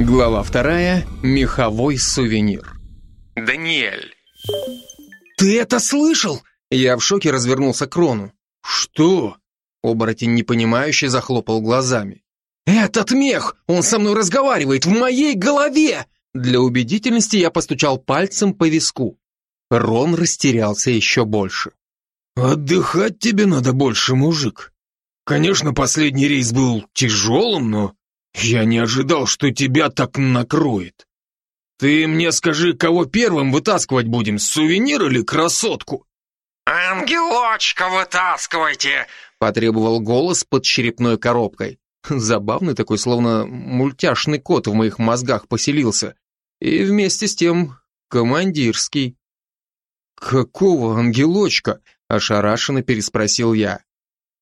Глава вторая. Меховой сувенир. Даниэль. «Ты это слышал?» Я в шоке развернулся к Рону. «Что?» Оборотень непонимающе захлопал глазами. «Этот мех! Он со мной разговаривает в моей голове!» Для убедительности я постучал пальцем по виску. Рон растерялся еще больше. «Отдыхать тебе надо больше, мужик. Конечно, последний рейс был тяжелым, но я не ожидал, что тебя так накроет. Ты мне скажи, кого первым вытаскивать будем, сувенир или красотку?» «Ангелочка вытаскивайте!» — потребовал голос под черепной коробкой. Забавный такой, словно мультяшный кот в моих мозгах поселился. И вместе с тем командирский. «Какого ангелочка?» — ошарашенно переспросил я.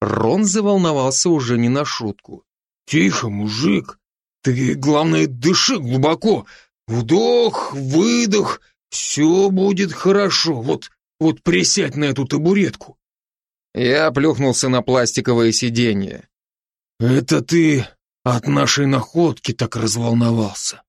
Рон заволновался уже не на шутку. «Тихо, мужик. Ты, главное, дыши глубоко. Вдох, выдох. Все будет хорошо. Вот, вот присядь на эту табуретку». Я плюхнулся на пластиковое сиденье. «Это ты от нашей находки так разволновался.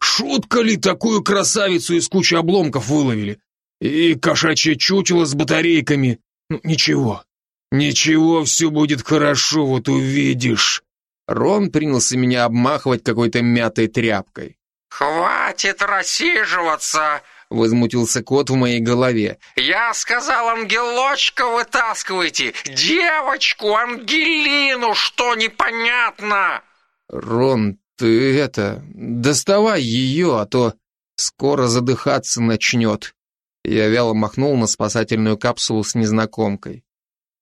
Шутка ли такую красавицу из кучи обломков выловили? И кошачье чучело с батарейками. Ну, ничего, ничего, все будет хорошо, вот увидишь». Рон принялся меня обмахивать какой-то мятой тряпкой. «Хватит рассиживаться!» — возмутился кот в моей голове. «Я сказал, ангелочка вытаскивайте! Девочку, Ангелину, что непонятно?» «Рон, ты это, доставай ее, а то скоро задыхаться начнет». Я вяло махнул на спасательную капсулу с незнакомкой.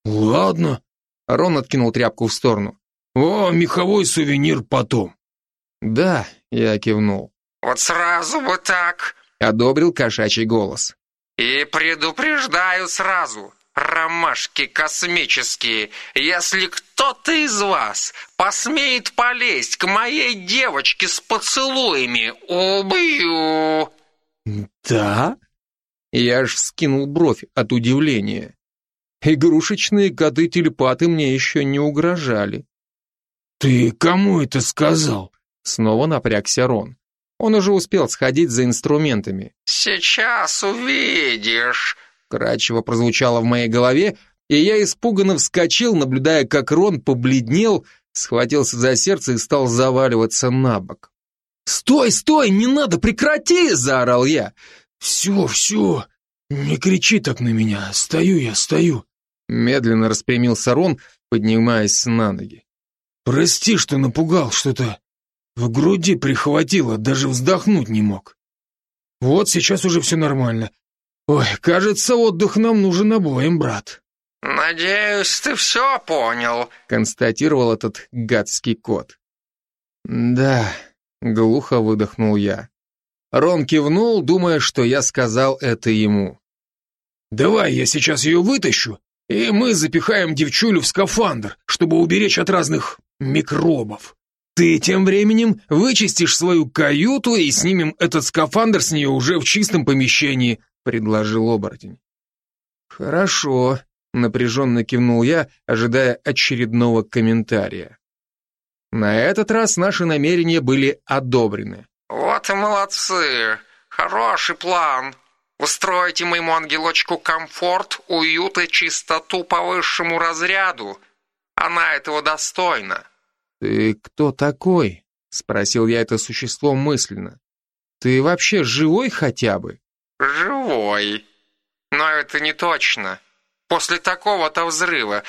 «Ладно». Рон откинул тряпку в сторону. «О, меховой сувенир потом». «Да», — я кивнул. «Вот сразу бы так», — одобрил кошачий голос. «И предупреждаю сразу, ромашки космические, если кто-то из вас посмеет полезть к моей девочке с поцелуями, убью!» «Да?» Я аж вскинул бровь от удивления. Игрушечные коты-телепаты мне еще не угрожали. «Ты кому это сказал?» Снова напрягся Рон. Он уже успел сходить за инструментами. «Сейчас увидишь!» Кратчево прозвучало в моей голове, и я испуганно вскочил, наблюдая, как Рон побледнел, схватился за сердце и стал заваливаться на бок. «Стой, стой, не надо, прекрати!» – заорал я. «Все, все, не кричи так на меня, стою я, стою!» Медленно распрямился Рон, поднимаясь на ноги. Прости, что напугал, что-то в груди прихватило, даже вздохнуть не мог. Вот сейчас уже все нормально. Ой, кажется, отдых нам нужен обоим, брат. Надеюсь, ты все понял, констатировал этот гадский кот. Да, глухо выдохнул я. Рон кивнул, думая, что я сказал это ему. Давай я сейчас ее вытащу, и мы запихаем девчулю в скафандр, чтобы уберечь от разных микробов. Ты тем временем вычистишь свою каюту и снимем этот скафандр с нее уже в чистом помещении, предложил оборотень. Хорошо, напряженно кивнул я, ожидая очередного комментария. На этот раз наши намерения были одобрены. Вот и молодцы. Хороший план. Устроите моему ангелочку комфорт, уют и чистоту по высшему разряду. Она этого достойна. Ты кто такой? Спросил я это существо мысленно. Ты вообще живой хотя бы? Живой. Но это не точно. После такого-то взрыва.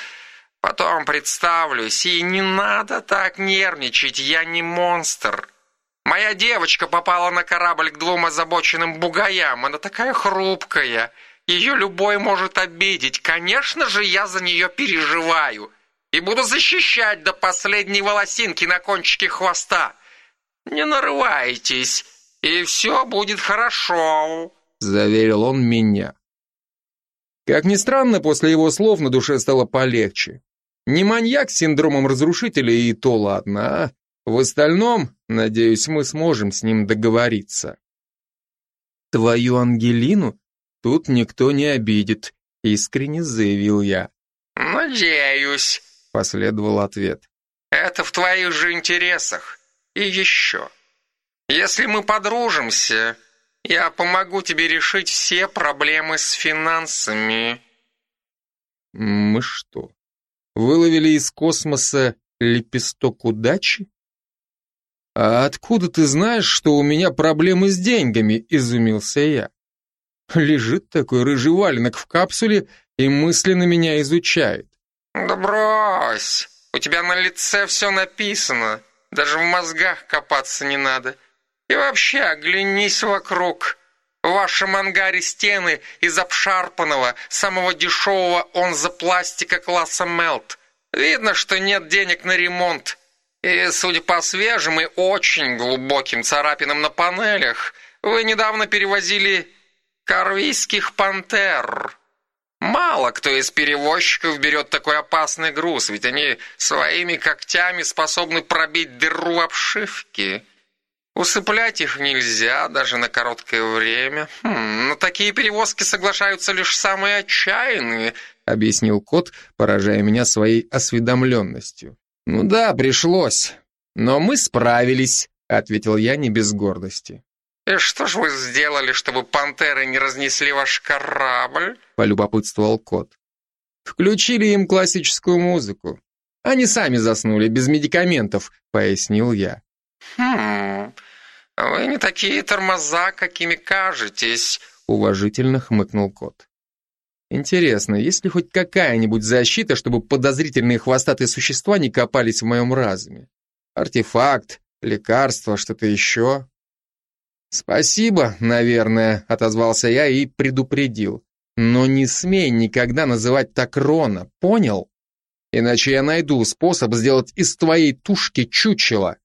Потом представлюсь, и не надо так нервничать, я не монстр. Моя девочка попала на корабль к двум озабоченным бугаям. Она такая хрупкая. Ее любой может обидеть. Конечно же, я за нее переживаю и буду защищать до последней волосинки на кончике хвоста. Не нарывайтесь, и все будет хорошо», — заверил он меня. Как ни странно, после его слов на душе стало полегче. Не маньяк с синдромом разрушителя и то ладно, а в остальном, надеюсь, мы сможем с ним договориться. Твою Ангелину тут никто не обидит, искренне заявил я. Надеюсь, Последовал ответ. «Это в твоих же интересах. И еще. Если мы подружимся, я помогу тебе решить все проблемы с финансами. Мы что, выловили из космоса лепесток удачи? А откуда ты знаешь, что у меня проблемы с деньгами, изумился я. Лежит такой рыжий валенок в капсуле и мысленно меня изучает. Да брось, у тебя на лице все написано, даже в мозгах копаться не надо. И вообще, оглянись вокруг. В вашем ангаре стены из обшарпанного, самого дешевого онзопластика класса Мелт. Видно, что нет денег на ремонт. И, судя по свежим и очень глубоким царапинам на панелях, вы недавно перевозили корвийских пантер. Мало кто из перевозчиков берет такой опасный груз, ведь они своими когтями способны пробить дыру в обшивке. Усыплять их нельзя даже на короткое время. Хм, на такие перевозки соглашаются лишь самые отчаянные, объяснил кот, поражая меня своей осведомленностью. Ну да, пришлось. Но мы справились, ответил я не без гордости. «И что ж вы сделали, чтобы пантеры не разнесли ваш корабль?» — полюбопытствовал кот. «Включили им классическую музыку. Они сами заснули, без медикаментов», — пояснил я. «Хм, вы не такие тормоза, какими кажетесь», — уважительно хмыкнул кот. «Интересно, есть ли хоть какая-нибудь защита, чтобы подозрительные хвостатые существа не копались в моем разуме? Артефакт, лекарство, что-то еще?» «Спасибо, наверное», — отозвался я и предупредил. «Но не смей никогда называть так Рона, понял? Иначе я найду способ сделать из твоей тушки чучело.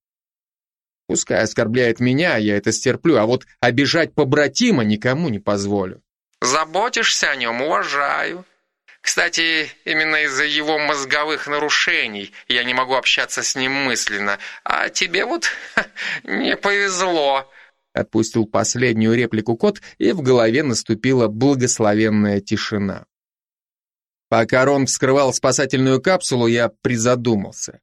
Пускай оскорбляет меня, я это стерплю, а вот обижать побратима никому не позволю». «Заботишься о нем, уважаю», кстати, именно из-за его мозговых нарушений я не могу общаться с ним мысленно. А тебе вот ха, не повезло. Отпустил последнюю реплику кот, и в голове наступила благословенная тишина. Пока Рон вскрывал спасательную капсулу, я призадумался.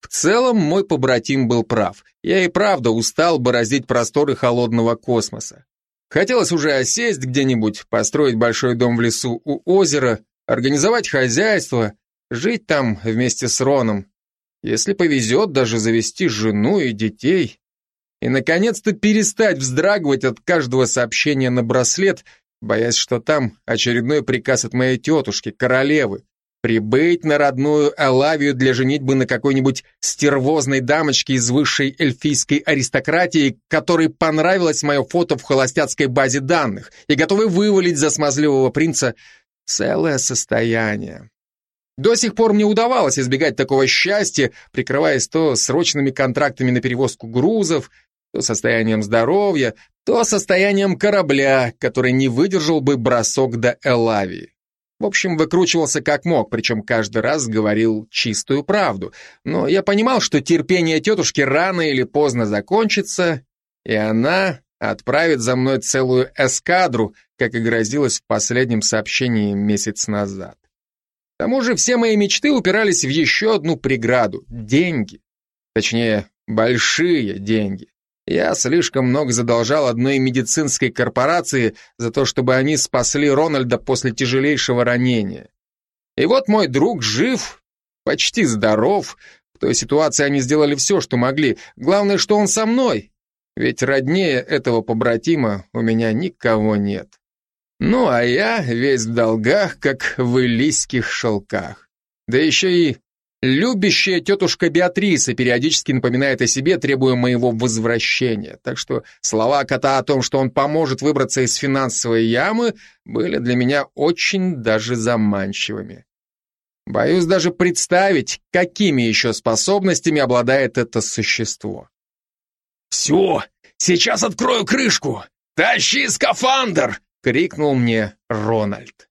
В целом, мой побратим был прав. Я и правда устал бороздить просторы холодного космоса. Хотелось уже осесть где-нибудь, построить большой дом в лесу у озера, организовать хозяйство, жить там вместе с Роном. Если повезет, даже завести жену и детей и, наконец-то, перестать вздрагивать от каждого сообщения на браслет, боясь, что там очередной приказ от моей тетушки, королевы, прибыть на родную Элавию для женитьбы на какой-нибудь стервозной дамочке из высшей эльфийской аристократии, которой понравилось мое фото в холостяцкой базе данных и готовы вывалить за смазливого принца целое состояние. До сих пор мне удавалось избегать такого счастья, прикрываясь то срочными контрактами на перевозку грузов, то состоянием здоровья, то состоянием корабля, который не выдержал бы бросок до Элавии. В общем, выкручивался как мог, причем каждый раз говорил чистую правду. Но я понимал, что терпение тетушки рано или поздно закончится, и она отправит за мной целую эскадру, как и грозилось в последнем сообщении месяц назад. К тому же все мои мечты упирались в еще одну преграду – деньги. Точнее, большие деньги. Я слишком много задолжал одной медицинской корпорации за то, чтобы они спасли Рональда после тяжелейшего ранения. И вот мой друг жив, почти здоров. В той ситуации они сделали все, что могли. Главное, что он со мной. Ведь роднее этого побратима у меня никого нет. Ну, а я весь в долгах, как в илийских шелках. Да еще и Любящая тетушка Беатриса периодически напоминает о себе, требуя моего возвращения. Так что слова кота о том, что он поможет выбраться из финансовой ямы, были для меня очень даже заманчивыми. Боюсь даже представить, какими еще способностями обладает это существо. «Все, сейчас открою крышку! Тащи скафандр!» — крикнул мне Рональд.